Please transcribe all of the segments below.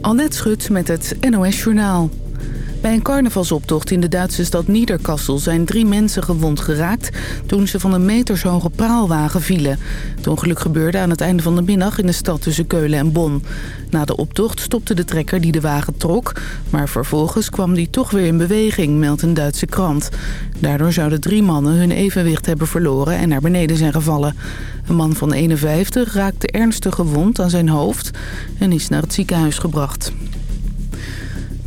Annette Schut met het NOS Journaal. Bij een carnavalsoptocht in de Duitse stad Niederkassel zijn drie mensen gewond geraakt toen ze van een metershoge praalwagen vielen. Het ongeluk gebeurde aan het einde van de middag in de stad tussen Keulen en Bonn. Na de optocht stopte de trekker die de wagen trok, maar vervolgens kwam die toch weer in beweging, meldt een Duitse krant. Daardoor zouden drie mannen hun evenwicht hebben verloren en naar beneden zijn gevallen. Een man van 51 raakte ernstig gewond aan zijn hoofd en is naar het ziekenhuis gebracht.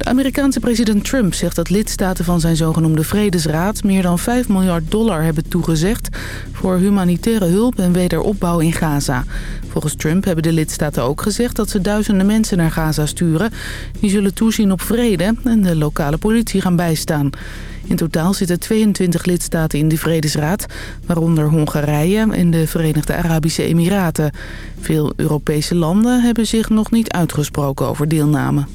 Amerikaanse president Trump zegt dat lidstaten van zijn zogenoemde Vredesraad... meer dan 5 miljard dollar hebben toegezegd voor humanitaire hulp en wederopbouw in Gaza. Volgens Trump hebben de lidstaten ook gezegd dat ze duizenden mensen naar Gaza sturen. Die zullen toezien op vrede en de lokale politie gaan bijstaan. In totaal zitten 22 lidstaten in de Vredesraad, waaronder Hongarije en de Verenigde Arabische Emiraten. Veel Europese landen hebben zich nog niet uitgesproken over deelname.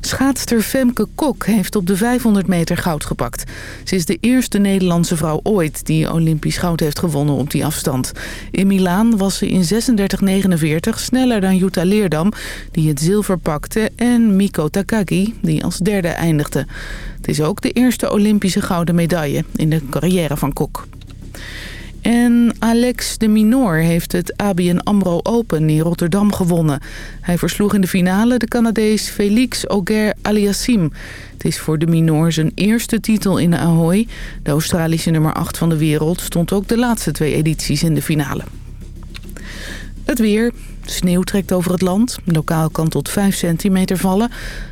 Schaatster Femke Kok heeft op de 500 meter goud gepakt. Ze is de eerste Nederlandse vrouw ooit die Olympisch goud heeft gewonnen op die afstand. In Milaan was ze in 36,49 sneller dan Jutta Leerdam, die het zilver pakte... en Miko Takagi, die als derde eindigde. Het is ook de eerste Olympische gouden medaille in de carrière van Kok. En Alex de Minor heeft het ABN AMRO Open in Rotterdam gewonnen. Hij versloeg in de finale de Canadees Felix Auger-Aliassime. Het is voor de Minor zijn eerste titel in de Ahoy. De Australische nummer 8 van de wereld stond ook de laatste twee edities in de finale. Het weer. Sneeuw trekt over het land. Lokaal kan tot 5 centimeter vallen.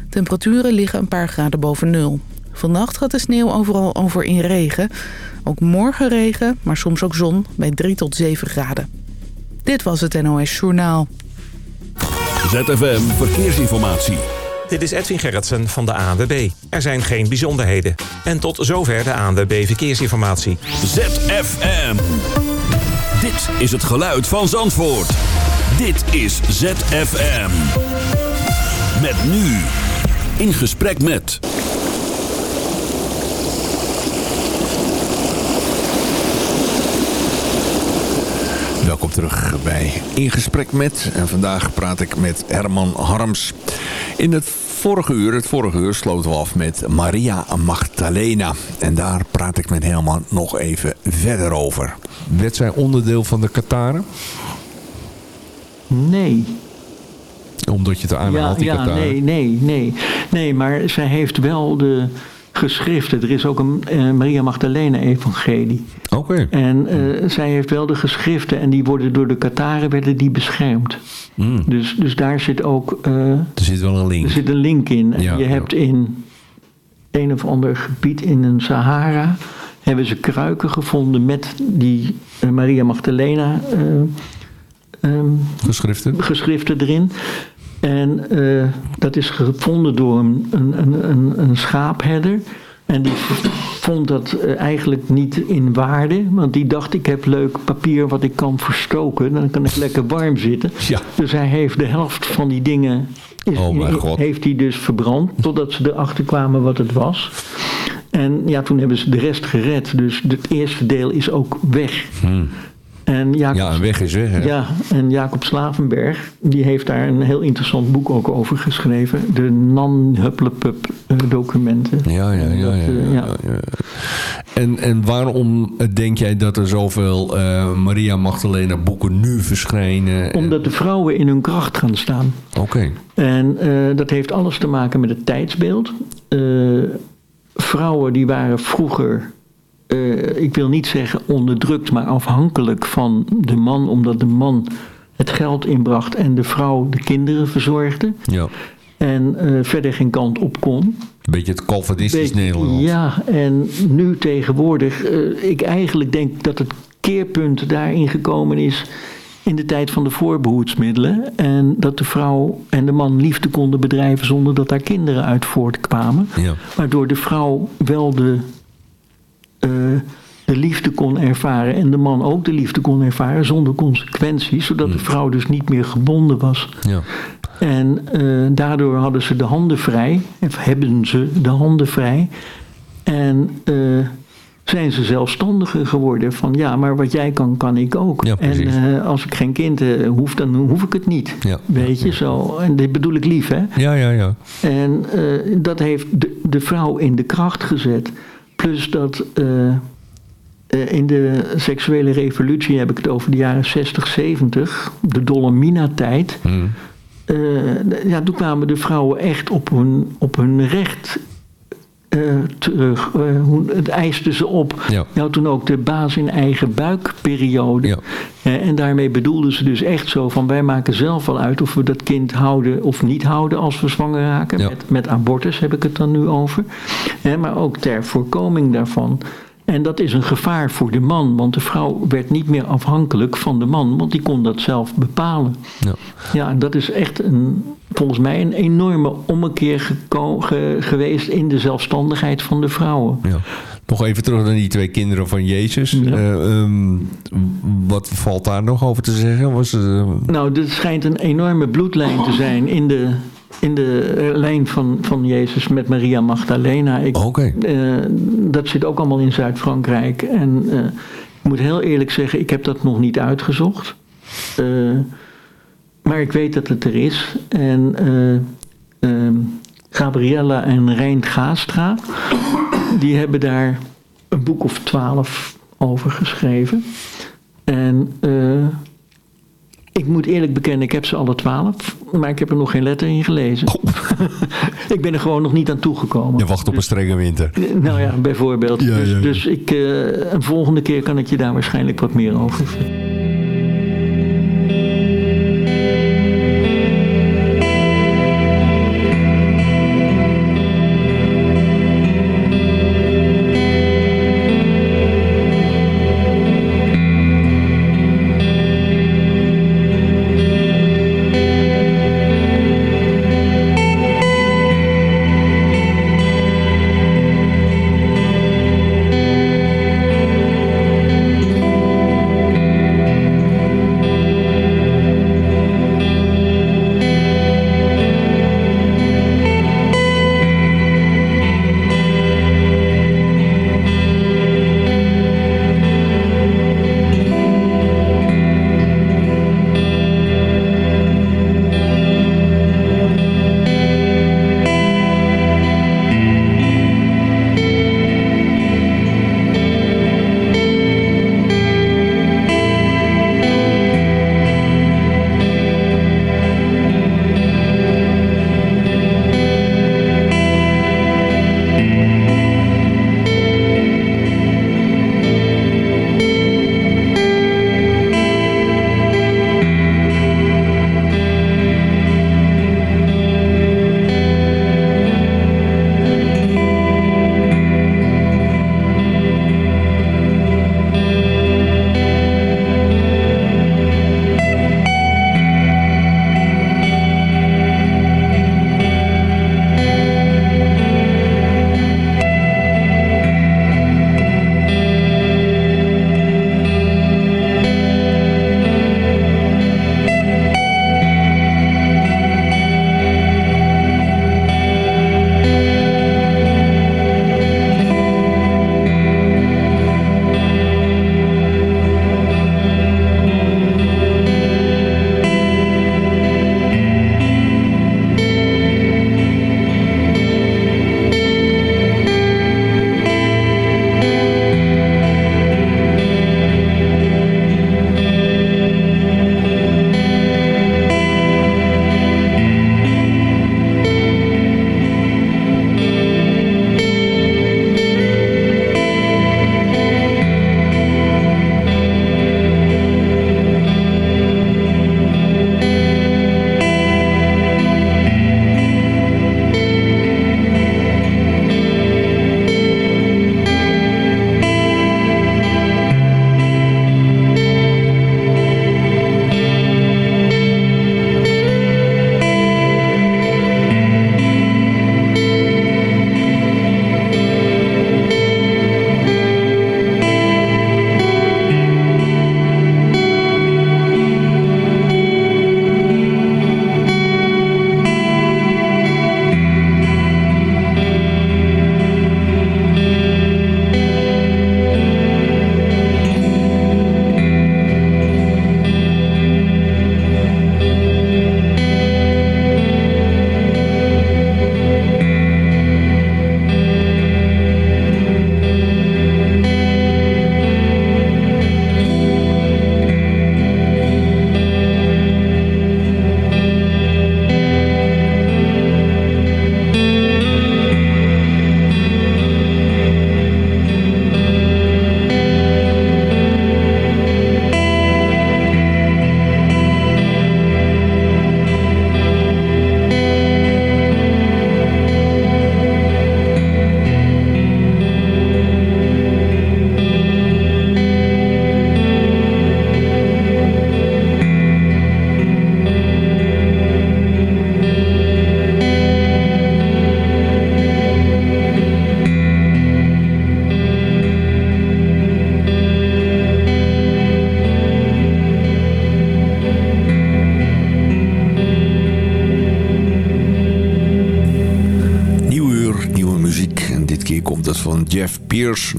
Temperaturen liggen een paar graden boven nul. Vannacht gaat de sneeuw overal over in regen. Ook morgen regen, maar soms ook zon bij 3 tot 7 graden. Dit was het NOS Journaal. ZFM Verkeersinformatie. Dit is Edwin Gerritsen van de ANWB. Er zijn geen bijzonderheden. En tot zover de ANWB Verkeersinformatie. ZFM. Dit is het geluid van Zandvoort. Dit is ZFM. Met nu. In gesprek met... Welkom terug bij In Gesprek Met. En vandaag praat ik met Herman Harms. In het vorige uur, het vorige uur sloten we af met Maria Magdalena. En daar praat ik met Herman nog even verder over. Werd zij onderdeel van de Kataren? Nee. Omdat je het Ja, aanhaalt, die ja Kataren? nee, nee, nee. Nee, maar zij heeft wel de geschriften. Er is ook een eh, Maria Magdalena-evangelie. Oké. En eh, zij heeft wel de geschriften en die worden door de Kataren werden die beschermd. Mm. Dus, dus daar zit ook eh, Er zit wel een link. er zit een link in. En Ja, je ja. hebt in een of ander gebied in een Sahara hebben ze kruiken gevonden met die Maria Magdalena eh, ehm, Geschriften? geschriften erin. En eh, dat is gevonden door een, een, een, een, schaapherder. En die vond dat eh, eigenlijk niet in waarde. Want die dacht, ik heb leuk papier wat ik kan verstoken. Dan kan ik lekker warm zitten. Ja. Dus hij heeft de helft van die dingen... Is, Oh mijn God. Heeft hij dus verbrand. Totdat ze erachter kwamen wat het was. En ja, toen hebben ze de rest gered. Dus het eerste deel is ook weg. En Jacob, Ja, een weg is weg. Hè? ja, en Jacob Slavenberg, die heeft daar een heel interessant boek ook over geschreven. De non-hupplepup eh, documenten. Ja, ja, ja. Dat, ja, eh, ja, ja. En, en waarom eh, denk jij dat er zoveel eh, Maria Magdalena boeken nu verschijnen? Omdat de vrouwen in hun kracht gaan staan. Oké. En eh, dat heeft alles te maken met het tijdsbeeld. Eh, vrouwen die waren vroeger, eh, ik wil niet zeggen onderdrukt, maar afhankelijk van de man, omdat de man het geld inbracht en de vrouw de kinderen verzorgde. Ja. En eh, verder geen kant op kon. Een beetje het Calvinistisch Nederland. Ja, en nu tegenwoordig, eh, ik eigenlijk denk dat het keerpunt daarin gekomen is in de tijd van de voorbehoedsmiddelen. En dat de vrouw en de man liefde konden bedrijven zonder dat daar kinderen uit voortkwamen. Ja. Waardoor de vrouw wel de, eh, de liefde kon ervaren en de man ook de liefde kon ervaren zonder consequenties. Zodat de vrouw dus niet meer gebonden was. Ja. En eh, daardoor hadden ze de handen vrij, of hebben ze de handen vrij. En eh, zijn ze zelfstandiger geworden. Van ja, maar wat jij kan, kan ik ook. Ja, en als ik geen kind hoef, dan hoef ik het niet. Ja. Weet je, zo. En dit bedoel ik lief, hè? Ja, ja, ja. En dat heeft de, de vrouw in de kracht gezet. Plus dat eh, eh, in de seksuele revolutie heb ik het over de jaren 60, 70, de Dolomina-tijd. Hm. Eh, ja, toen kwamen de vrouwen echt op hun, op hun recht terug. Eh, hoe, het eiste ze op. Ja. Nou, toen ook de baas in eigen buikperiode. Ja. Eh, en daarmee bedoelden ze dus echt zo van wij maken zelf wel uit of we dat kind houden of niet houden als we zwanger raken. Ja. Met, met abortus heb ik het dan nu over. Eh, maar ook ter voorkoming daarvan. En dat is een gevaar voor de man, want de vrouw werd niet meer afhankelijk van de man, want die kon dat zelf bepalen. Ja. Ja, en dat is echt een, volgens mij een enorme ommekeer geko- ge- geweest in de zelfstandigheid van de vrouwen. Ja. Nog even terug naar die twee kinderen van Jezus. Ja. Eh, ehm, wat valt daar nog over te zeggen? Was het, eh, Nou, dit schijnt een enorme bloedlijn te zijn in de, in de lijn van, van Jezus met Maria Magdalena. Ik, Oké. eh, dat zit ook allemaal in Zuid-Frankrijk. En eh, ik moet heel eerlijk zeggen, ik heb dat nog niet uitgezocht. Eh, maar ik weet dat het er is. En eh, ehm, Gabriella en Rijn Gaastra, die hebben daar een boek of twaalf over geschreven. En ik moet eerlijk bekennen, ik heb ze alle twaalf, maar ik heb er nog geen letter in gelezen. ik ben er gewoon nog niet aan toegekomen. je wacht op een strenge winter. Nou ja, bijvoorbeeld. Ja, dus ja, ja. dus ik, eh, een volgende keer kan ik je daar waarschijnlijk wat meer over vertellen.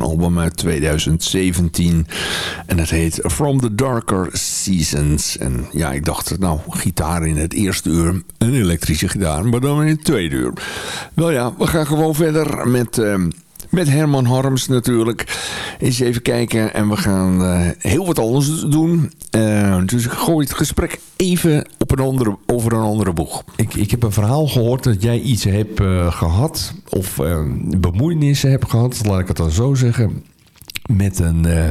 Album uit 2017. En het heet From the Darker Seasons. En ja, ik dacht, nou, gitaar in het eerste uur, een elektrische gitaar, maar dan in het tweede uur. Wel ja, we gaan gewoon verder met... ehm, met Herman Harms natuurlijk. Eens even kijken. En we gaan eh, heel wat anders doen. Eh, dus ik gooi het gesprek even op een andere, over een andere boeg. Ik, ik heb een verhaal gehoord dat jij iets hebt eh, gehad. Of eh, bemoeienissen hebt gehad. Laat ik het dan zo zeggen. Met, een, eh,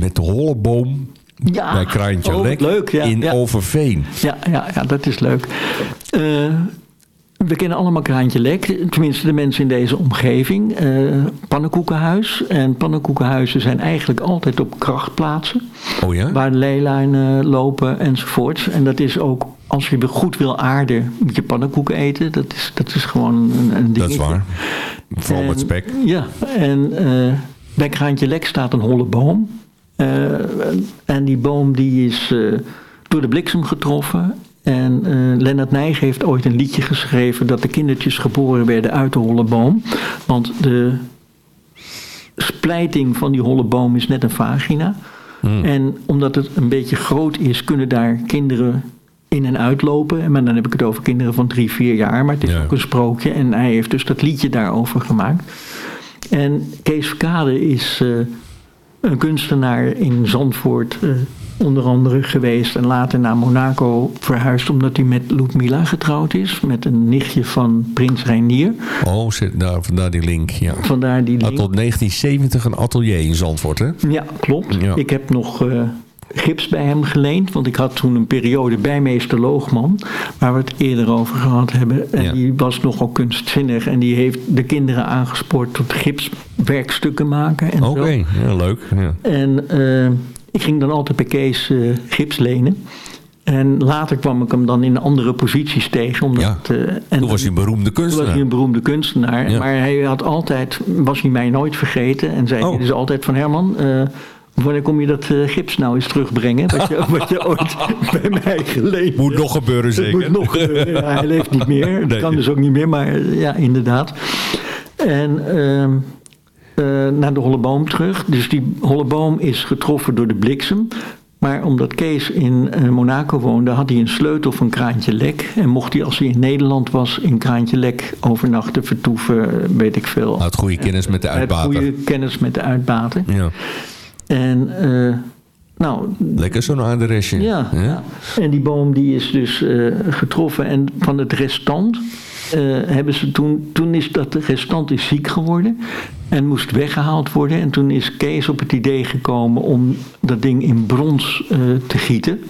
met de holleboom Ja. bij Kraantje Oh, Lek leuk, ja, in ja. Overveen. Ja, ja, ja, dat is leuk. Eh, we kennen allemaal Kraantje Lek, tenminste de mensen in deze omgeving. Eh pannenkoekenhuis. En pannenkoekenhuizen zijn eigenlijk altijd op krachtplaatsen. Oh ja? Waar leelijnen lopen enzovoorts. En dat is ook, als je goed wil aarden, moet je pannenkoeken eten. Dat is, dat is gewoon een, een dingetje. Dat is waar. Vooral met spek. Ja, en eh, bij Kraantje Lek staat een holle boom. Eh, en die boom die is door de bliksem getroffen. En eh Lennart Nijg heeft ooit een liedje geschreven... dat de kindertjes geboren werden uit de holle boom. Want de splijting van die holle boom is net een vagina. En omdat het een beetje groot is... kunnen daar kinderen in en uitlopen. Maar dan heb ik het over kinderen van drie, vier jaar. Maar het is Ja. ook een sprookje. En hij heeft dus dat liedje daarover gemaakt. En Kees Verkade is eh, een kunstenaar in Zandvoort eh, onder andere geweest. En later naar Monaco verhuisd omdat hij met Ludmilla getrouwd is. Met een nichtje van prins Reinier. Oh, zit daar, vandaar die link. Ja. Vandaar die Had link. tot 1970 een atelier in Zandvoort, hè? Ja, klopt. Ja. Ik heb nog eh, gips bij hem geleend. Want ik had toen een periode bij meester Loogman. Waar we het eerder over gehad hebben. En Ja. die was nogal kunstzinnig. En die heeft de kinderen aangespoord tot gipswerkstukken maken. En Oké, zo. ja, leuk. Ja. En eh, ik ging dan altijd bij Kees eh, gips lenen. En later kwam ik hem dan in andere posities tegen. Omdat, Ja, eh, en Toen was hij een beroemde toen was kunstenaar. hij een beroemde kunstenaar. Ja. Maar hij had altijd, was hij mij nooit vergeten. En zei Oh. dus altijd van Herman... eh, Wanneer kom je dat gips nou eens terugbrengen? Wat je, wat je ooit bij mij geleend Moet nog gebeuren, Het zeker. moet nog gebeuren. Ja, hij leeft niet meer. Dat Nee. kan dus ook niet meer, maar ja, inderdaad. En ehm, eh, naar de Holleboom terug. Dus die Holleboom is getroffen door de bliksem. Maar omdat Kees in eh, Monaco woonde, had hij een sleutel van Kraantje Lek. En mocht hij, als hij in Nederland was, in Kraantje Lek overnachten, vertoeven, eh, weet ik veel. Hij had goede kennis met de Hij had goede kennis met de uitbater. Ja. En eh, nou, Lekker zo'n adresje. ja, ja. En die boom die is dus eh, getroffen. En van het restant eh, hebben ze toen... Toen is dat restant is ziek geworden. En moest weggehaald worden. En toen is Kees op het idee gekomen om dat ding in brons eh, te gieten.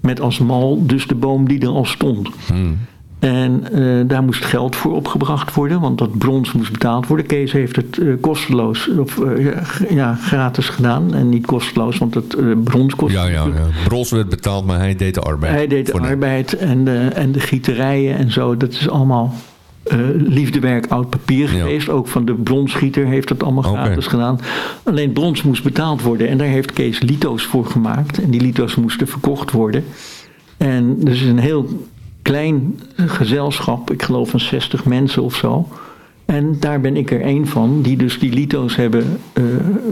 Met als mal dus de boom die er al stond. Hmm. En eh, daar moest geld voor opgebracht worden, want dat brons moest betaald worden. Kees heeft het eh, kosteloos, of eh, ja, gratis gedaan. En niet kosteloos, want het brons kost. Ja, ja, ja. Bros werd betaald, maar hij deed de arbeid. Hij deed de arbeid en de, en de gieterijen en zo. Dat is allemaal liefdewerk oud papier Ja. geweest. Ook van de bronsgieter heeft het allemaal gratis gedaan. Alleen brons moest betaald worden. En daar heeft Kees lito's voor gemaakt. En die lito's moesten verkocht worden. En dus een heel klein gezelschap. Ik geloof van 60 mensen of zo. En daar ben ik er één van, die dus die lito's hebben eh,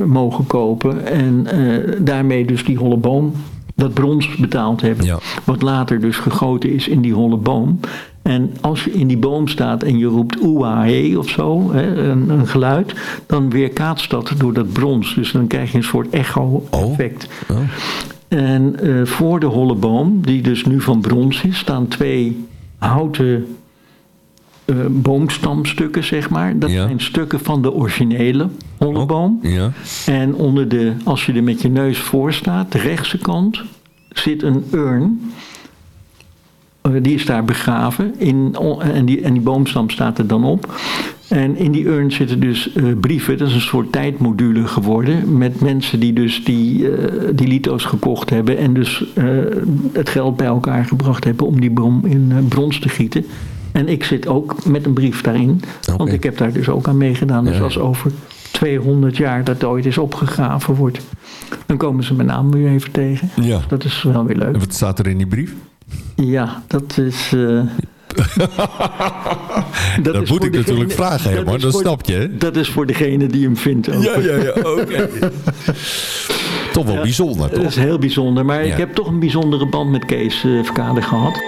mogen kopen. En eh, daarmee dus die holle boom, dat brons betaald hebben. Ja. Wat later dus gegoten is in die holle boom. En als je in die boom staat en je roept oeahe of zo, hè, een, een geluid, dan weerkaatst dat door dat brons. Dus dan krijg je een soort echo-effect. Oh. En eh, voor de holle boom, die dus nu van brons is, staan twee houten eh, boomstamstukken, zeg maar. Dat Ja. zijn stukken van de originele holle boom. Ja. En onder de, als je er met je neus voor staat, de rechtse kant, zit een urn. Die is daar begraven. In, en, die, en die boomstam staat er dan op. En in die urn zitten dus eh, brieven. Dat is een soort tijdmodule geworden. Met mensen die dus die, eh, die lito's gekocht hebben. En dus eh, het geld bij elkaar gebracht hebben om die bom in brons te gieten. En ik zit ook met een brief daarin. Want ik heb daar dus ook aan meegedaan. Dus Ja. als over 200 jaar dat ooit is opgegraven wordt. Dan komen ze mijn naam weer even tegen. Ja. Dat is wel weer leuk. En wat staat er in die brief? Ja, dat is. eh, Dat, moet ik natuurlijk vragen, hè, dat snap je. Dat is voor degene die hem vindt. ook. ja, oké. Toch wel bijzonder, Dat toch? is heel bijzonder. Maar Ja. ik heb toch een bijzondere band met Kees eh Verkade gehad.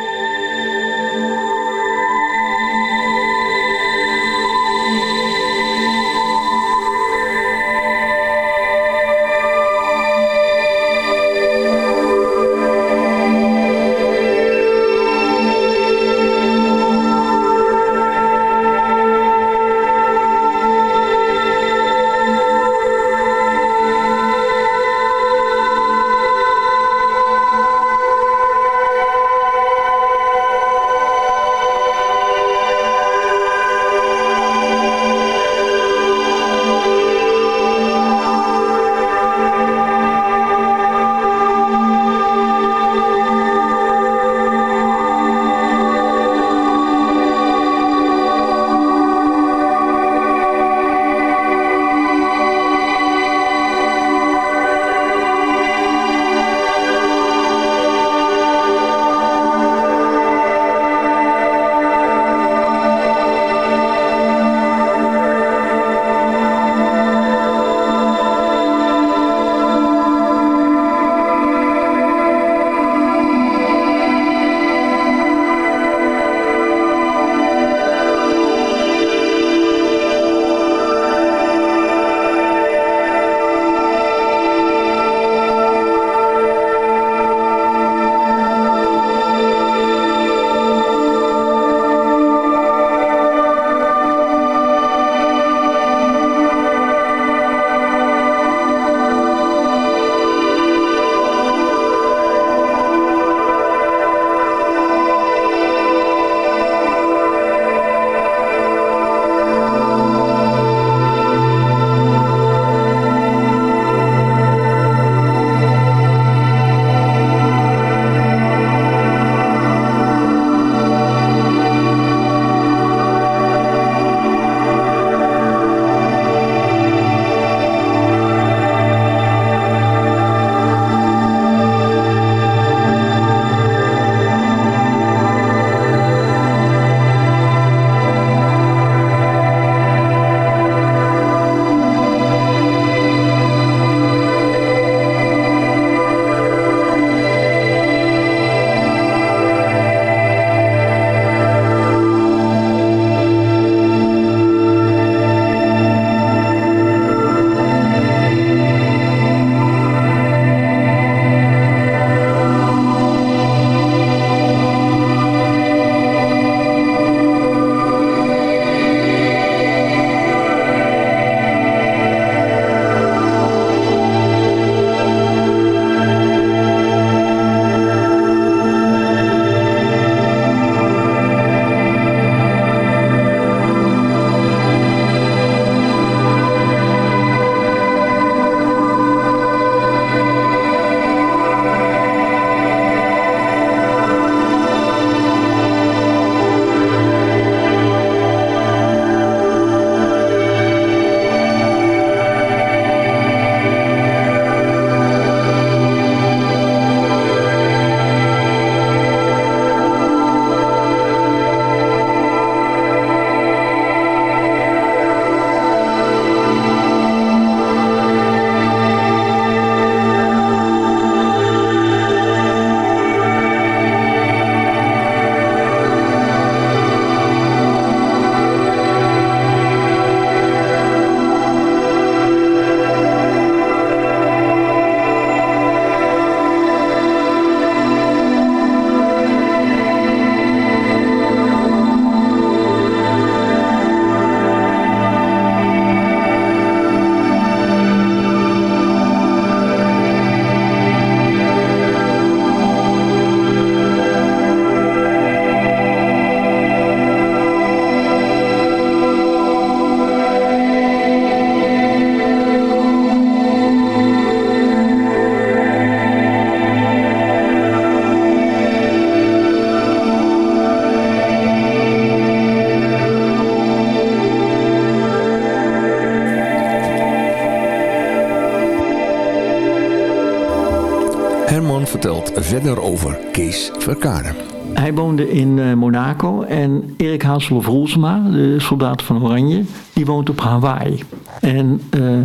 Verder over Kees Verkade. hij woonde in uh, Monaco en Erik Hazelhoff Roelsma, de soldaat van Oranje, die woont op Hawaii. En uh,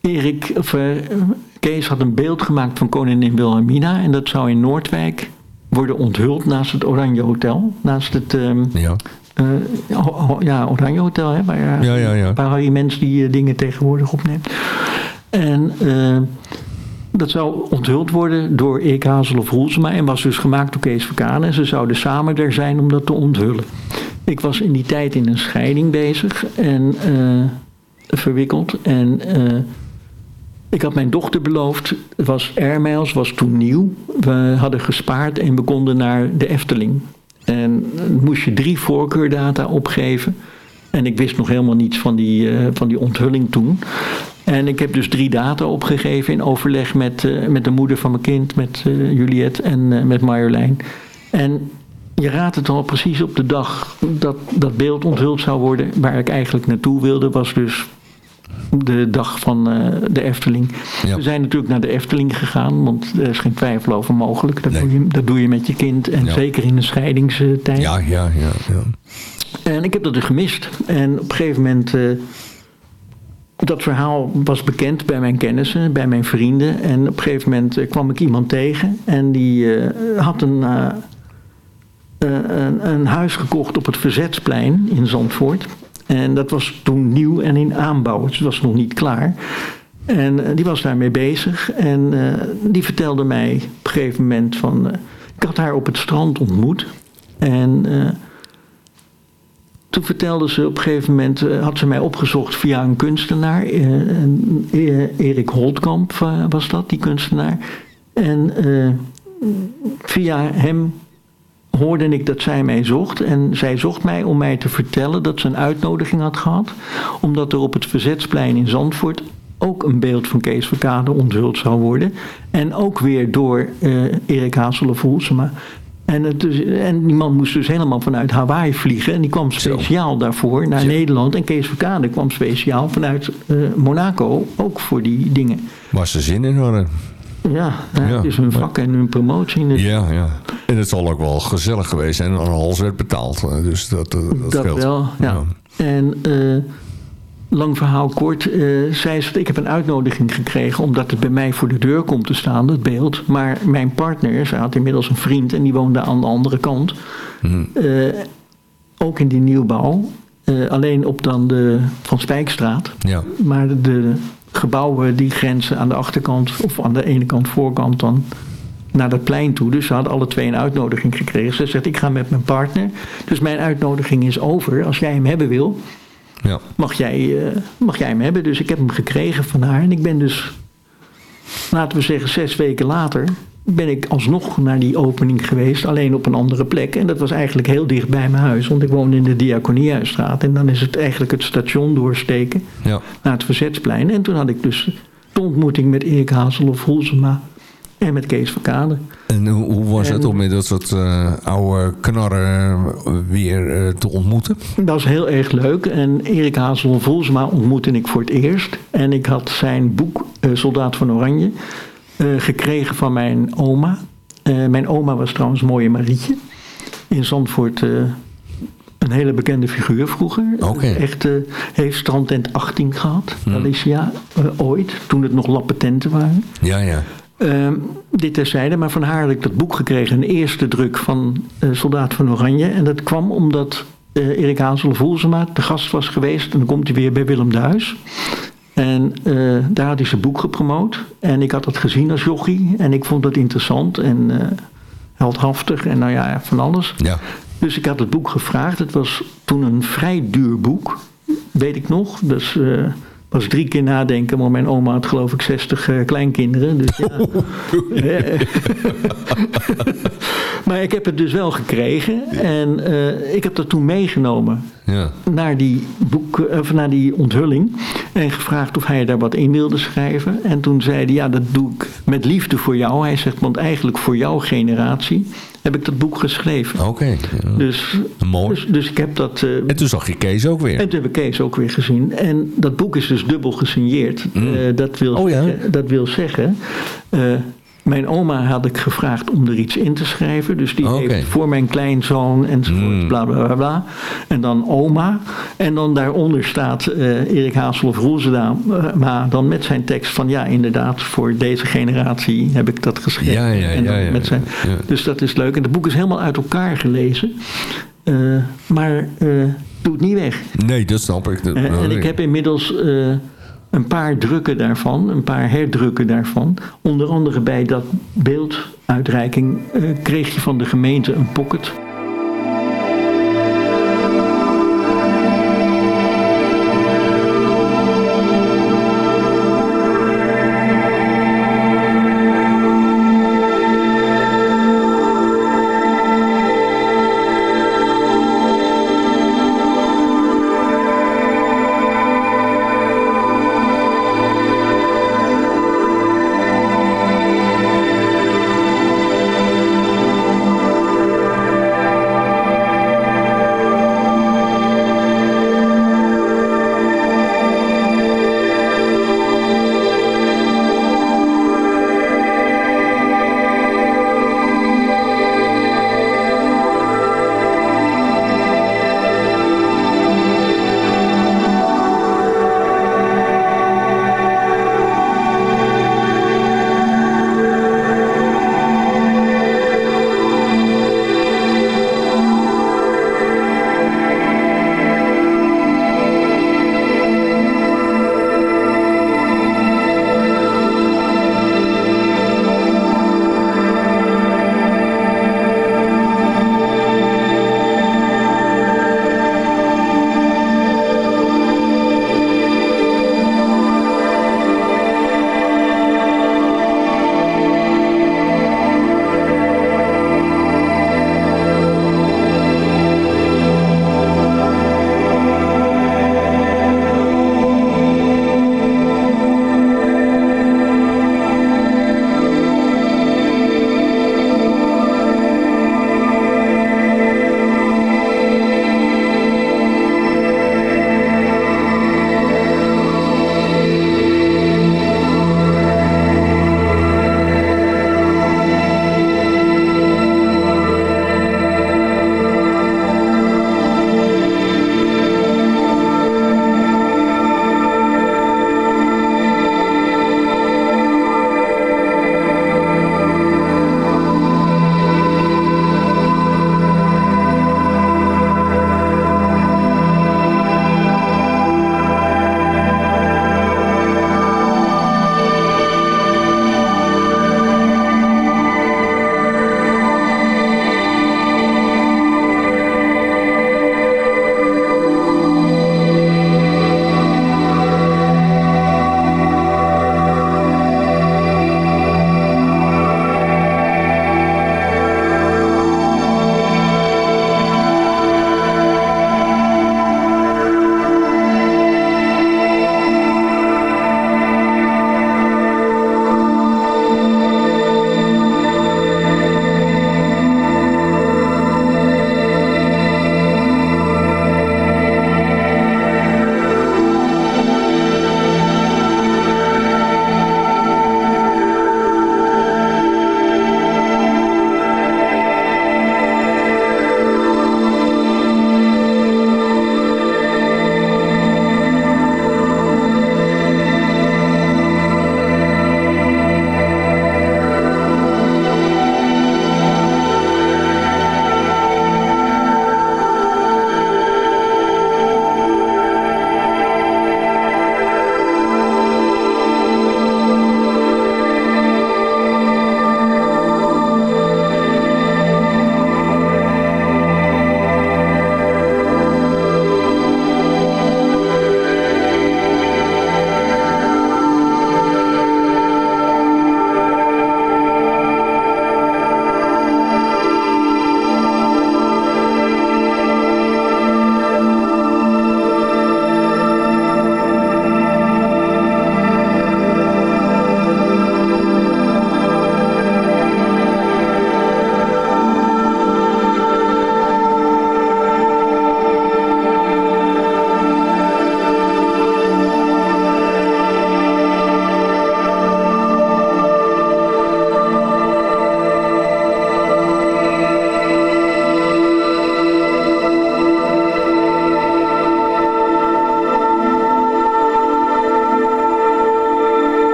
Erik, of, uh, Kees had een beeld gemaakt van koningin Wilhelmina en dat zou in Noordwijk worden onthuld naast het Oranje Hotel, naast het um, ja. ja, Oranje Hotel, hè, waar, ja, ja, ja. waar Harry Mens die dingen tegenwoordig opneemt. En dat zou onthuld worden door Erik Hazel of Roelsema en was dus gemaakt door Kees Verkane. En ze zouden samen er zijn om dat te onthullen. Ik was in die tijd in een scheiding bezig en uh, verwikkeld. En uh, ik had mijn dochter beloofd, het was Airmails, was toen nieuw. We hadden gespaard en we konden naar de Efteling. En moest je drie voorkeurdata opgeven. En ik wist nog helemaal niets van die, uh, van die onthulling toen. En ik heb dus drie data opgegeven in overleg met, uh, met de moeder van mijn kind, met uh, Juliette en uh, met Marjolein. En je raadt het al precies op de dag dat dat beeld onthuld zou worden. Waar ik eigenlijk naartoe wilde, was dus de dag van de Efteling. Ja. We zijn natuurlijk naar de Efteling gegaan, want er is geen twijfel over mogelijk. Dat, nee. doe, je, dat doe je met je kind en ja. zeker in een scheidingstijd. Ja, ja, ja, ja. En ik heb dat dus gemist. En op een gegeven moment dat verhaal was bekend bij mijn kennissen, bij mijn vrienden. En op een gegeven moment uh, kwam ik iemand tegen en die uh, had een, uh, een, een, huis gekocht op het Verzetsplein in Zandvoort. En dat was toen nieuw en in aanbouw, dus het was nog niet klaar. En die was daarmee bezig en die vertelde mij op een gegeven moment van... ik had haar op het strand ontmoet en toen vertelde ze op een gegeven moment, uh, had ze mij opgezocht via een kunstenaar. Uh, Erik Holtkamp was dat, die kunstenaar. En via hem hoorde ik dat zij mij zocht. En zij zocht mij om mij te vertellen dat ze een uitnodiging had gehad. Omdat er op het Verzetsplein in Zandvoort ook een beeld van Kees Verkade onthuld zou worden. En ook weer door Erik Hazeloff-Hoelsema. En, het dus, en die man moest dus helemaal vanuit Hawaii vliegen. En die kwam speciaal Zo. daarvoor naar Zo. Nederland. En Kees Verkade kwam speciaal vanuit uh, Monaco ook voor die dingen. Was ze zin in hadden. Ja, ja, het is hun vak en hun promotie. Ja, ja. En het zal ook wel gezellig geweest zijn. En alles werd betaald. Dus dat, dat, dat wel, ja. ja. En... Uh, lang verhaal kort, uh, zei ze, ik heb een uitnodiging gekregen omdat het bij mij voor de deur komt te staan, dat beeld. Maar mijn partner, ze had inmiddels een vriend en die woonde aan de andere kant. Hmm. Uh, ook in die nieuwbouw. Uh, alleen op dan de Van Spijkstraat. Ja. Maar de, de gebouwen die grenzen aan de achterkant of aan de ene kant voorkant dan naar dat plein toe. Dus ze hadden alle twee een uitnodiging gekregen. Ze zegt, ik ga met mijn partner. Dus mijn uitnodiging is over. Als jij hem hebben wil, ja. mag, jij, uh, mag jij hem hebben. Dus ik heb hem gekregen van haar. En ik ben dus, laten we zeggen, zes weken later ben ik alsnog naar die opening geweest, alleen op een andere plek. En dat was eigenlijk heel dicht bij mijn huis, want ik woonde in de Diakoniehuisstraat. En dan is het eigenlijk het station doorsteken ja. naar het Verzetsplein. En toen had ik dus de ontmoeting met Erik Hazel of Holsema en met Kees van Kade. En hoe, was en, het om met dat soort uh, oude knarren weer uh, te ontmoeten? Dat was heel erg leuk. En Erik Hazel Volsma ontmoette ik voor het eerst. En ik had zijn boek uh, Soldaat van Oranje gekregen van mijn oma. mijn oma was trouwens mooie Marietje. In Zandvoort een hele bekende figuur vroeger. Okay. Echt, heeft strandtent 18 gehad, hmm. Alicia, ooit. Toen het nog lappetenten waren. Ja, ja. Uh, dit terzijde, maar van haar had ik dat boek gekregen, een eerste druk van uh, Soldaat van Oranje. En dat kwam omdat uh, Erik Hazel Voelsema te gast was geweest. En dan komt hij weer bij Willem Duis. En uh, daar had hij zijn boek gepromoot. En ik had dat gezien als jochie. En ik vond dat interessant en heldhaftig en nou ja, van alles. Ja. Dus ik had het boek gevraagd. Het was toen een vrij duur boek, weet ik nog. Dus was drie keer nadenken, maar mijn oma had geloof ik 60 uh, kleinkinderen. Dus ja. maar ik heb het dus wel gekregen en uh, ik heb dat toen meegenomen ja. naar, die boek, of naar die onthulling. En gevraagd of hij daar wat in wilde schrijven. En toen zei hij, ja dat doe ik met liefde voor jou. Hij zegt, want eigenlijk voor jouw generatie heb ik dat boek geschreven. Oké. Okay, ja. dus, Mooi. Dus, dus, ik heb dat... Uh, en toen zag je Kees ook weer. En toen heb ik Kees ook weer gezien. En dat boek is dus dubbel gesigneerd. Mm. Uh, dat, wil oh, ja? dat wil zeggen... Uh, Mijn oma had ik gevraagd om er iets in te schrijven. Dus die heeft voor mijn kleinzoon enzovoort, Mm. bla bla bla bla. En dan oma. En dan daaronder staat eh, Erik Hazelhoff Roeseda. eh, maar dan met zijn tekst van ja, inderdaad, voor deze generatie heb ik dat geschreven. Ja, ja, en dan ja, ja, met zijn. Dus dat is leuk. En het boek is helemaal uit elkaar gelezen. Eh, maar doet niet weg. Nee, dat snap ik. Dat- en ik heb inmiddels een paar drukken daarvan, een paar herdrukken daarvan. Onder andere bij dat beelduitreiking eh, kreeg je van de gemeente een pocket.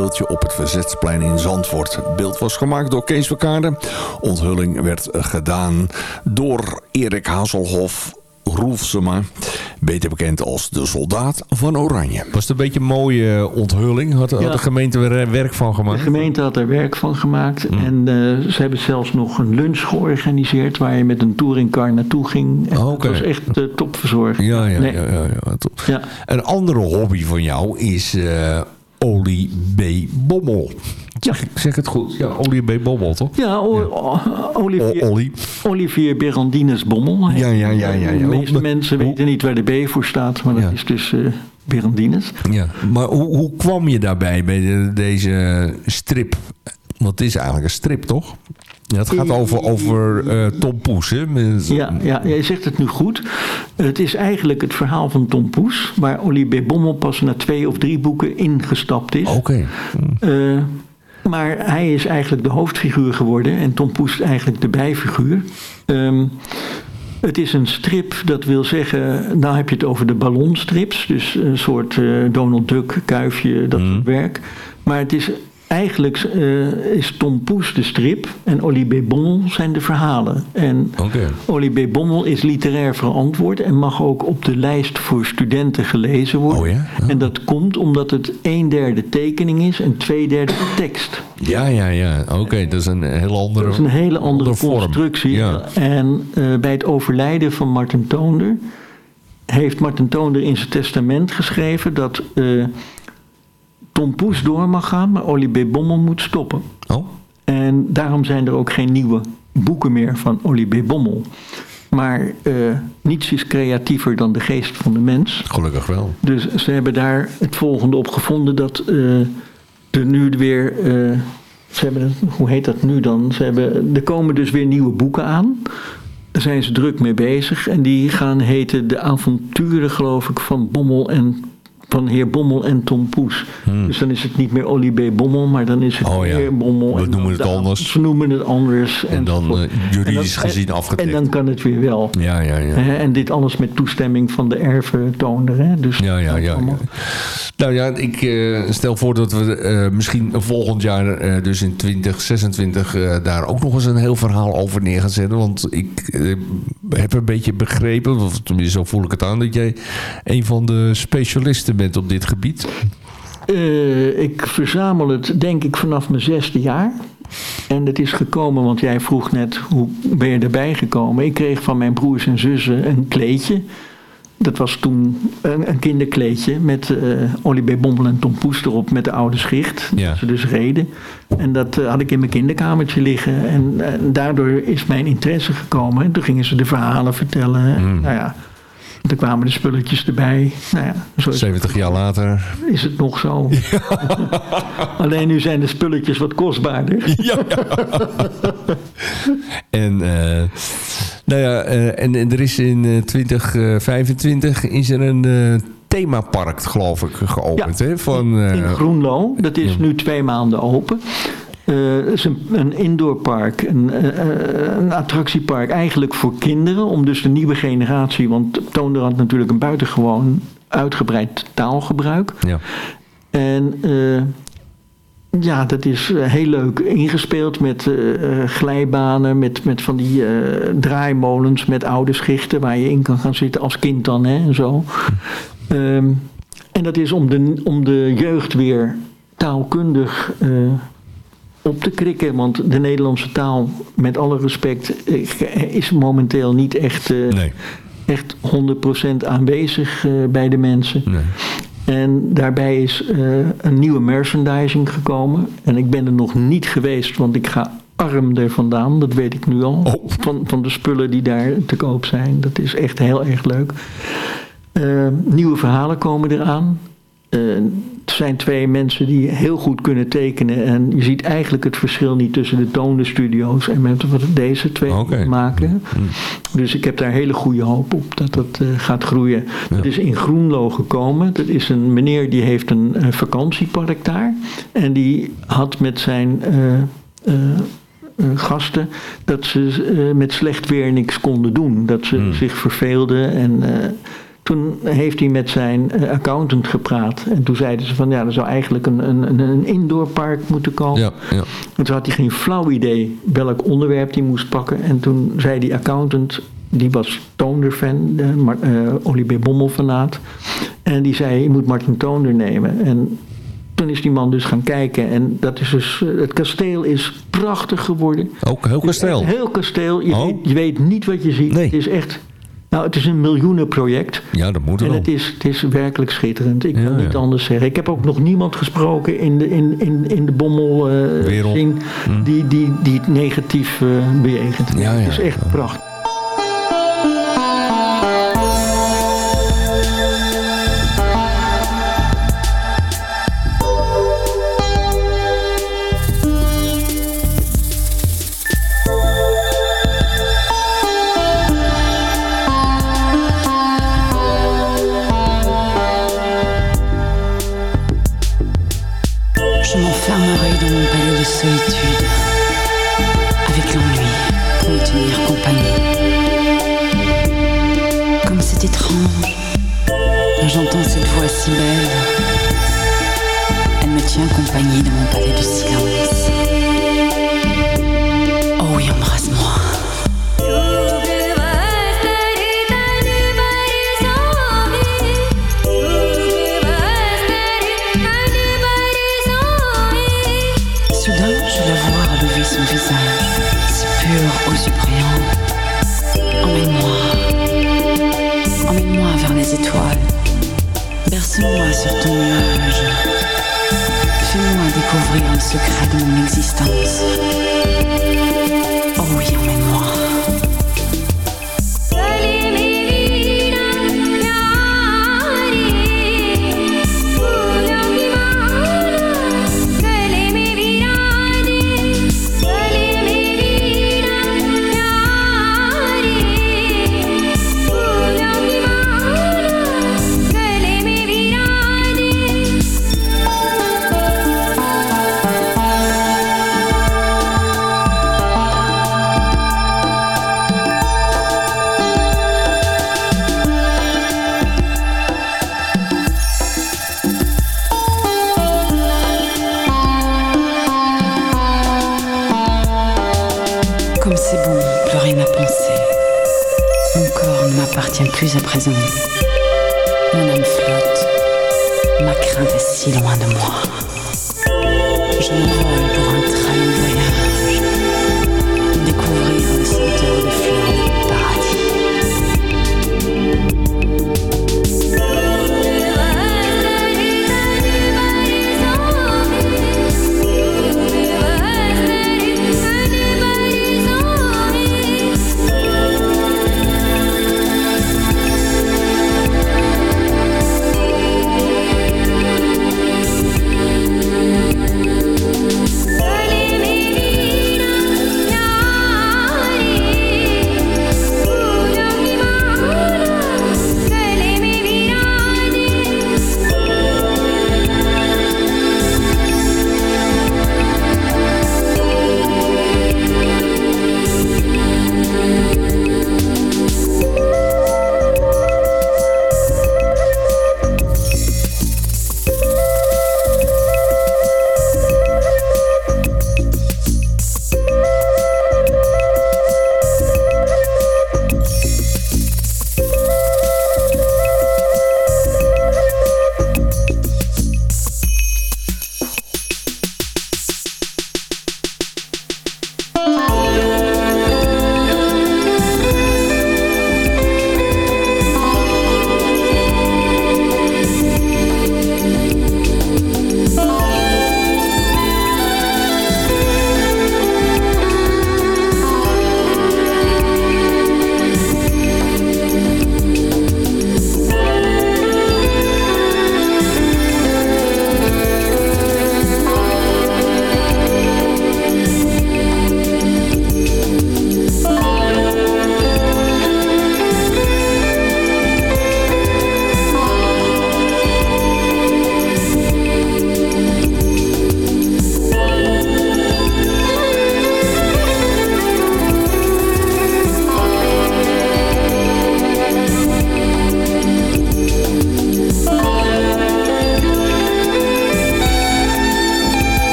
Beeldje op het Verzetsplein in Zandvoort. Het beeld was gemaakt door Kees Verkaarde. Onthulling werd gedaan door Erik Hazelhof, Roelfsema, beter bekend als de soldaat van Oranje. Was het een beetje een mooie onthulling? Had, had Ja. de gemeente er werk van De gemaakt? gemeente had er werk van gemaakt. En eh, ze hebben zelfs nog een lunch georganiseerd waar je met een touringcar naartoe ging. Oh, oké. Het was echt uh, topverzorgd. Ja, ja, Nee. ja, ja, ja, top. Ja. Een andere hobby van jou is eh Olie B. Bommel. Zeg, ik zeg het goed? Ja, Olie B. Bommel, toch? Ja, Olivier. Olivier Berandinus Bommel. Ja, ja, ja, ja, ja. De meeste mensen weten niet waar de B voor staat, maar dat Ja. is dus eh Berandinus. Ja, maar hoe, hoe kwam je daarbij bij de- deze strip? Want het is eigenlijk een strip, toch? Ja, het gaat over, over eh, Tom Poes, hè? Met- Ja, ja, jij zegt het nu goed. Het is eigenlijk het verhaal van Tom Poes, waar Olivier Bommel pas na twee of drie boeken ingestapt is. Oké. Eh, maar hij is eigenlijk de hoofdfiguur geworden en Tom Poes eigenlijk de bijfiguur. Ehm, het is een strip, dat wil zeggen, nou heb je het over de ballonstrips, dus een soort eh, Donald Duck, kuifje, dat soort werk. Maar het is eigenlijk eh, is Tom Poes de strip en Ollie B. Bommel zijn de verhalen. En. Ollie B. Bommel is literair verantwoord en mag ook op de lijst voor studenten gelezen worden. Oh ja? En dat komt omdat het een derde tekening is en twee derde tekst. Ja, ja, ja. Oké, dat is een heel andere... Dat is een hele andere constructie. Ja. En eh, bij het overlijden van Martin Toonder heeft Martin Toonder in zijn testament geschreven dat eh, Tom Poes door mag gaan, maar Ollie B. Bommel moet stoppen. Oh, En daarom zijn er ook geen nieuwe boeken meer van Ollie B. Bommel. Maar eh, niets is creatiever dan de geest van de mens. gelukkig wel. Dus ze hebben daar het volgende op gevonden dat eh, er nu weer. eh, ze hebben, het- hoe heet dat nu dan? Ze hebben, er komen dus weer nieuwe boeken aan. Daar zijn ze druk mee bezig. En die gaan heten De avonturen, geloof ik, van Bommel en. Van heer Bommel en Tom Poes. Dus dan is het niet meer Ollie B. Bommel, maar dan is het Hmm. Oh ja. heer Bommel. We en noemen het anders. Ze noemen het anders. En dan eh, juridisch En dan- gezien en- afgetikt. En dan kan het weer wel. Ja, ja, ja. En dit alles met toestemming van de erftoonder. Hè? Dus Ja, ja, ja. Nou ja, ik eh, stel voor dat we eh, misschien volgend jaar, dus in 2026, eh, daar ook nog eens een heel verhaal over neer gaan zetten. Want ik heb een beetje begrepen, of tenminste zo voel ik het aan, dat jij een van de specialisten bent op dit gebied. Eh, ik verzamel het denk ik vanaf mijn zesde jaar. En het is gekomen, want jij vroeg net hoe ben je erbij gekomen. Ik kreeg van mijn broers en zussen een kleedje. Dat was toen een, een kinderkleedje met B. Bommel en Tom Poes erop met de oude schicht. Ja. Dat ze dus reden. En dat eh, had ik in mijn kinderkamertje liggen. En, daardoor is mijn interesse gekomen. En toen gingen ze de verhalen vertellen. Mm. Nou ja, toen kwamen de spulletjes erbij. Nou ja, zo is 70 jaar later. is het nog zo. Alleen nu zijn de spulletjes wat kostbaarder. En, eh, nou ja, eh, en, en er is in eh, 2025 is er een eh, themapark, geloof ik, geopend. Ja, hè? Van, eh, In Groenlo, dat is nu twee maanden open. Eh, Het is een, een indoorpark, een, eh, eh, een attractiepark eigenlijk voor kinderen. Om dus de nieuwe generatie, want Toonder had natuurlijk een buitengewoon uitgebreid taalgebruik. ja. En eh, ja, dat is eh, heel leuk ingespeeld met eh, eh, glijbanen, met, met van die eh, draaimolens met oude schichten waar je in kan gaan zitten als kind dan hè, en zo. Ehm, en dat is om de, om de jeugd weer taalkundig eh, op te krikken. Want de Nederlandse taal, met alle respect, eh, is momenteel niet echt, eh, Nee. echt 100% aanwezig eh, bij de mensen. nee. En daarbij is een nieuwe merchandising gekomen. En ik ben er nog niet geweest, want ik ga arm er vandaan. Dat weet ik nu al. Oh. Van, van de spullen die daar te koop zijn. Dat is echt heel erg leuk. Nieuwe verhalen komen eraan. Zijn twee mensen die heel goed kunnen tekenen. En je ziet eigenlijk het verschil niet tussen de Toonde Studio's en met wat deze twee maken. Dus ik heb daar hele goede hoop op dat dat eh, gaat groeien. Het is in Groenlo gekomen. Dat is een meneer die heeft een eh, vakantiepark daar. En die had met zijn eh, gasten dat ze met slecht weer niks konden doen. Dat ze zich verveelden en... eh, Toen heeft hij met zijn eh, accountant gepraat. En toen zeiden ze van ja, er zou eigenlijk een, een, een indoorpark moeten komen. Ja, ja. En toen had hij geen flauw idee welk onderwerp hij moest pakken. En toen zei die accountant, die was Toonder-fan, uh, uh, Olivier Bommel-fanaat. En die zei, je moet Martin Toonder nemen. En toen is die man dus gaan kijken. En dat is dus, uh, het kasteel is prachtig geworden. Ook heel kasteel? Heel kasteel. Je, Oh. weet, je weet niet wat je ziet. Nee. Het is echt... Nou, het is een miljoenenproject. Ja, dat moet En wel. het is, het is werkelijk schitterend. Ik Ja, kan niet ja. anders zeggen. Ik heb ook nog niemand gesproken in de, in, in, in de bommel scene die, die, die het negatief eh bejegent. Ja, ja, het is echt prachtig. J'entends cette voix si belle, elle me tient compagnie dans mon palais de silence.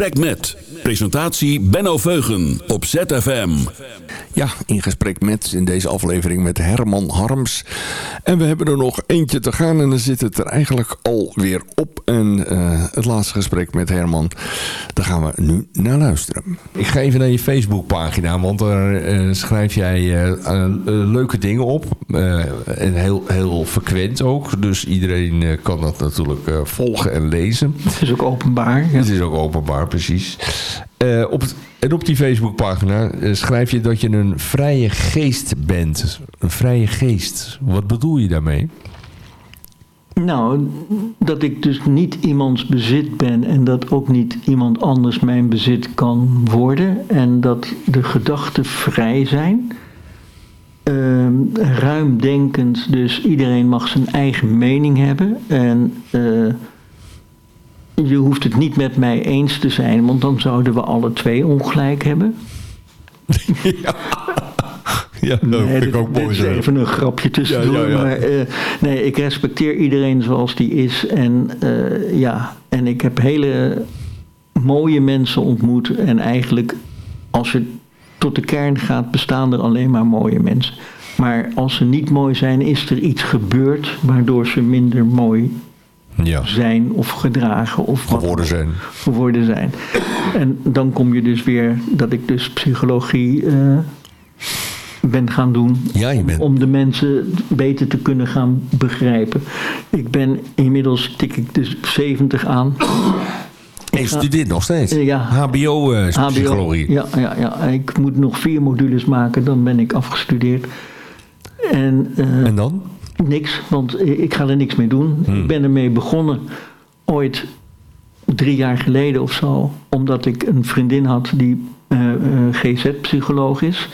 Gesprek Met. Presentatie Benno Veugen op ZFM. Ja, in gesprek met in deze aflevering met Herman Harms. En we hebben er nog eentje te gaan en dan zit het er eigenlijk alweer op. En uh, het laatste gesprek met Herman, daar gaan we nu naar luisteren. Ik ga even naar je Facebookpagina, want daar uh, schrijf jij uh, leuke dingen op. en heel, heel frequent ook. Dus iedereen kan dat natuurlijk volgen en lezen. Het is ook openbaar. Ja. Het is ook openbaar, precies. Op het, en op die Facebookpagina schrijf je dat je een vrije geest bent. Een vrije geest. Wat bedoel je daarmee? Nou, dat ik dus niet iemands bezit ben en dat ook niet iemand anders mijn bezit kan worden. En dat de gedachten vrij zijn. Uh, ruimdenkend, dus iedereen mag zijn eigen mening hebben. En uh, je hoeft het niet met mij eens te zijn, want dan zouden we alle twee ongelijk hebben. Ja. Ja, dat nee, vind ik ook mooi zo. Even een grapje tussendoor. Ja, ja, ja. Maar uh, nee, ik respecteer iedereen zoals die is. En uh, ja, en ik heb hele mooie mensen ontmoet. En eigenlijk, als je tot de kern gaat, bestaan er alleen maar mooie mensen. Maar als ze niet mooi zijn, is er iets gebeurd waardoor ze minder mooi ja. zijn of gedragen of geworden zijn. geworden zijn. En dan kom je dus weer dat ik dus psychologie uh, ben gaan doen ja, je bent... om de mensen beter te kunnen gaan begrijpen. Ik ben inmiddels tik ik dus 70 aan. En je studeert nog steeds? Uh, ja. HBO-psychologie? Uh, ja, ja, ja, ik moet nog vier modules maken, dan ben ik afgestudeerd. En, uh, en dan? Niks, want ik ga er niks mee doen. Hmm. Ik ben ermee begonnen ooit drie jaar geleden of zo. Omdat ik een vriendin had die uh, uh, GZ-psycholoog is.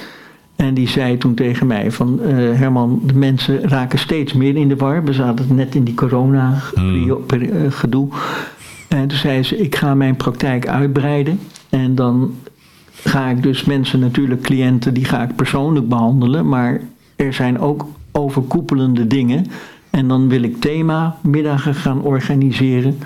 En die zei toen tegen mij van... Uh, Herman, de mensen raken steeds meer in de war. We zaten net in die corona-gedoe. Hmm. En toen zei ze, ik ga mijn praktijk uitbreiden. En dan ga ik dus mensen, natuurlijk cliënten... die ga ik persoonlijk behandelen. Maar er zijn ook overkoepelende dingen. En dan wil ik thema-middagen gaan organiseren.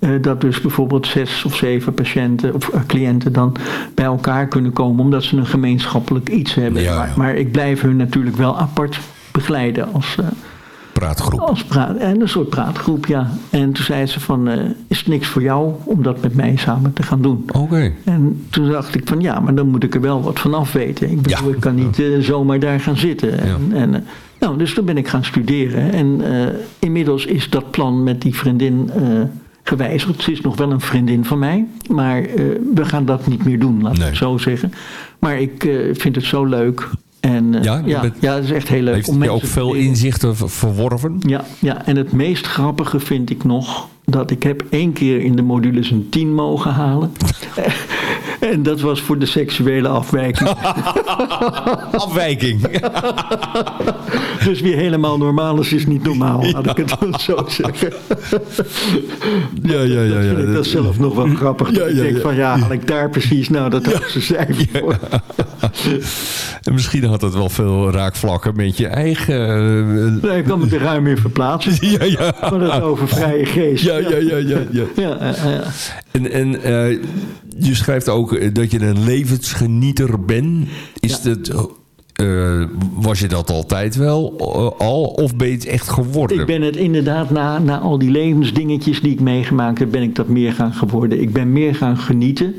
Uh, dat dus bijvoorbeeld zes of zeven patiënten of uh, cliënten dan bij elkaar kunnen komen. Omdat ze een gemeenschappelijk iets hebben. Ja, ja. Maar, maar, ik blijf hun natuurlijk wel apart begeleiden als... Uh, praatgroep. Als praat, en een soort praatgroep, ja. En toen zei ze van, is het niks voor jou om dat met mij samen te gaan doen? Oké. Okay. En toen dacht ik van, ja, maar dan moet ik er wel wat van af weten. Ik bedoel, ja. ik kan niet zomaar daar gaan zitten. En, en nou, dus toen ben ik gaan studeren. En uh, inmiddels is dat plan met die vriendin gewijzigd. Ze is nog wel een vriendin van mij. Maar uh, we gaan dat niet meer doen, laat ik nee. zo zeggen. Maar ik vind het zo leuk. En ja, ja, bent, ja, dat is echt heel leuk. Heeft je ook veel inzichten verworven? Ja, ja, en het meest grappige vind ik nog... dat ik heb één keer in de modules een 10 mogen halen. En dat was voor de seksuele afwijking. afwijking. dus wie helemaal normaal is, is niet normaal. Had ik het zo zeggen. ja, ja, ja. ja. Dat vind ik dat zelf nog wel grappig. Ja, ja, ik denk van ja, haal ik daar precies nou dat hoogste cijfer voor. En misschien had het wel veel raakvlakken met je eigen... Nee, ik kan me er ruim in verplaatsen. ja, ja. Van het over vrije geest. Ja, ja, ja. ja, ja. ja, ja. En, en uh, je schrijft ook dat je een levensgenieter bent. Is dat, uh, was je dat altijd wel uh, al? Of ben je het echt geworden? Ik ben het inderdaad, na, na al die levensdingetjes die ik meegemaakt heb... ben ik dat meer gaan geworden. Ik ben meer gaan genieten.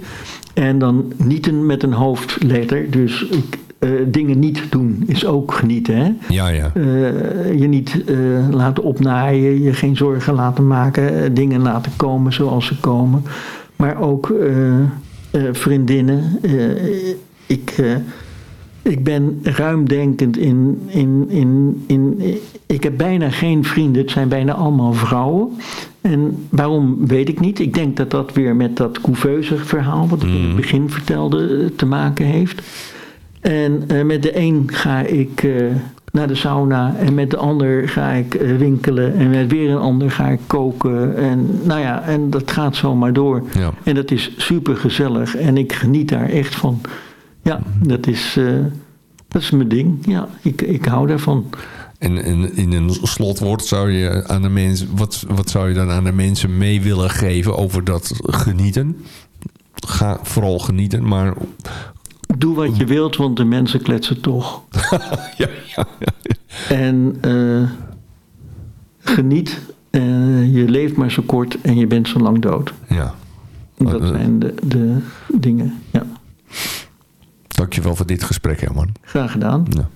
En dan nieten met een hoofdletter. Dus ik, uh, dingen niet doen is ook genieten. Hè? Ja, ja. Uh, je niet uh, laten opnaaien, je geen zorgen laten maken, dingen laten komen zoals ze komen. Maar ook vriendinnen. ik, ik ben ruimdenkend in, in, in, in. Ik heb bijna geen vrienden, het zijn bijna allemaal vrouwen. En waarom weet ik niet. Ik denk dat dat weer met dat couveuse verhaal, wat ik mm. in het begin vertelde, te maken heeft. En uh, met de een ga ik uh, naar de sauna en met de ander ga ik uh, winkelen en met weer een ander ga ik koken. En nou ja, en dat gaat zomaar door. Ja. En dat is super gezellig en ik geniet daar echt van. Ja, dat is, dat is mijn ding. Ja, ik, ik hou daarvan. En, en in een slotwoord zou je aan de mensen... Wat, wat zou je dan aan de mensen mee willen geven over dat genieten? Ga vooral genieten, maar... Doe wat je wilt, want de mensen kletsen toch. ja, ja, ja. En eh, geniet. eh, je leeft maar zo kort en je bent zo lang dood. ja. Dat Eh, zijn de, de dingen. Ja. Dankjewel voor dit gesprek, Herman. Graag gedaan. Ja.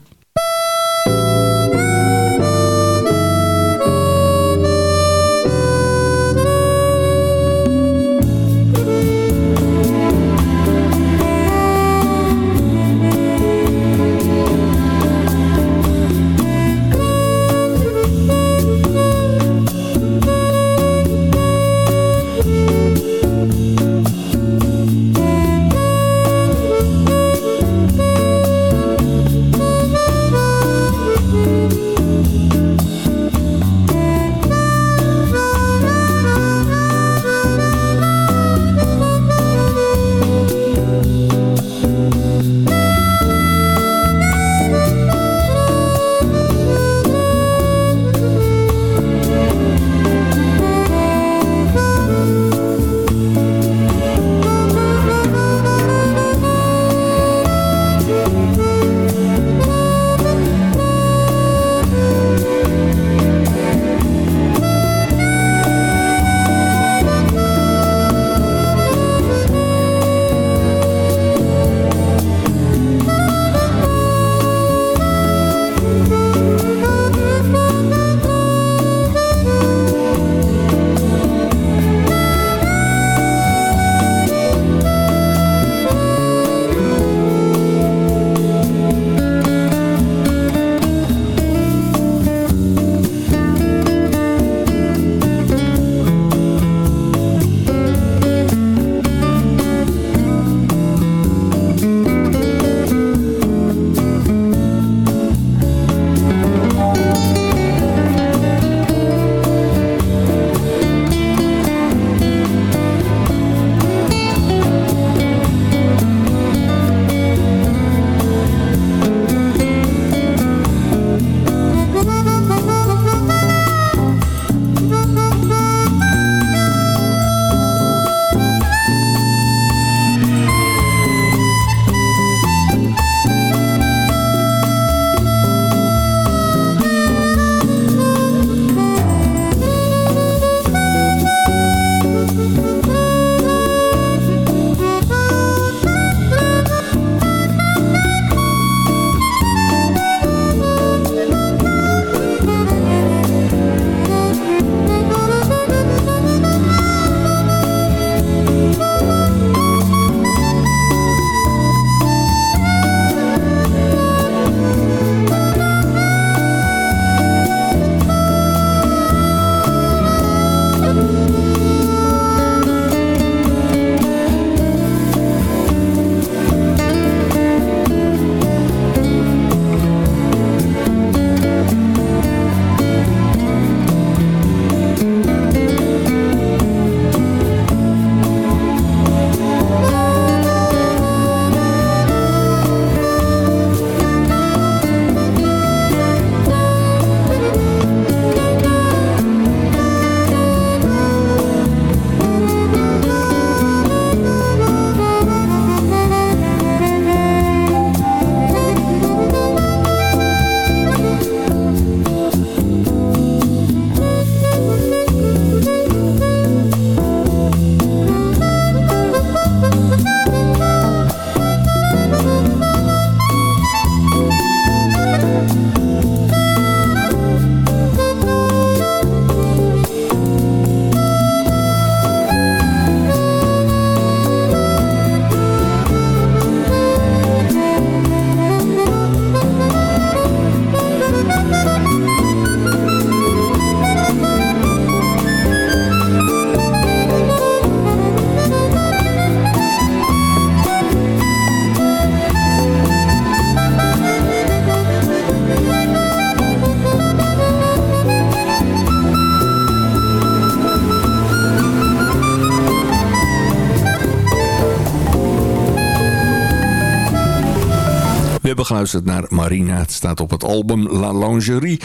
Geluisterd naar Marina. Het staat op het album La Lingerie.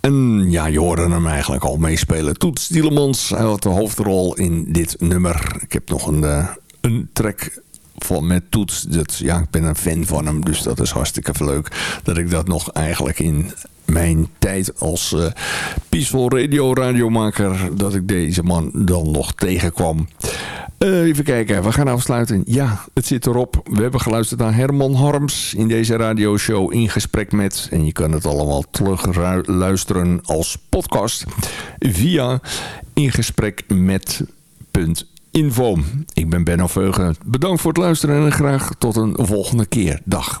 En ja, je hoorde hem eigenlijk al meespelen. Toets Dielemans had de hoofdrol in dit nummer. Ik heb nog een, uh, een track van met Toets. Dat, ja, ik ben een fan van hem, dus dat is hartstikke leuk. Dat ik dat nog eigenlijk in mijn tijd als uh, Peaceful Radio radiomaker... dat ik deze man dan nog tegenkwam. Uh, even kijken, we gaan afsluiten. Ja, het zit erop. We hebben geluisterd naar Herman Harms in deze radioshow in gesprek met... en je kan het allemaal terug luisteren als podcast via ingesprek.info. Ik ben Benno Veugen. Bedankt voor het luisteren en graag tot een volgende keer. Dag.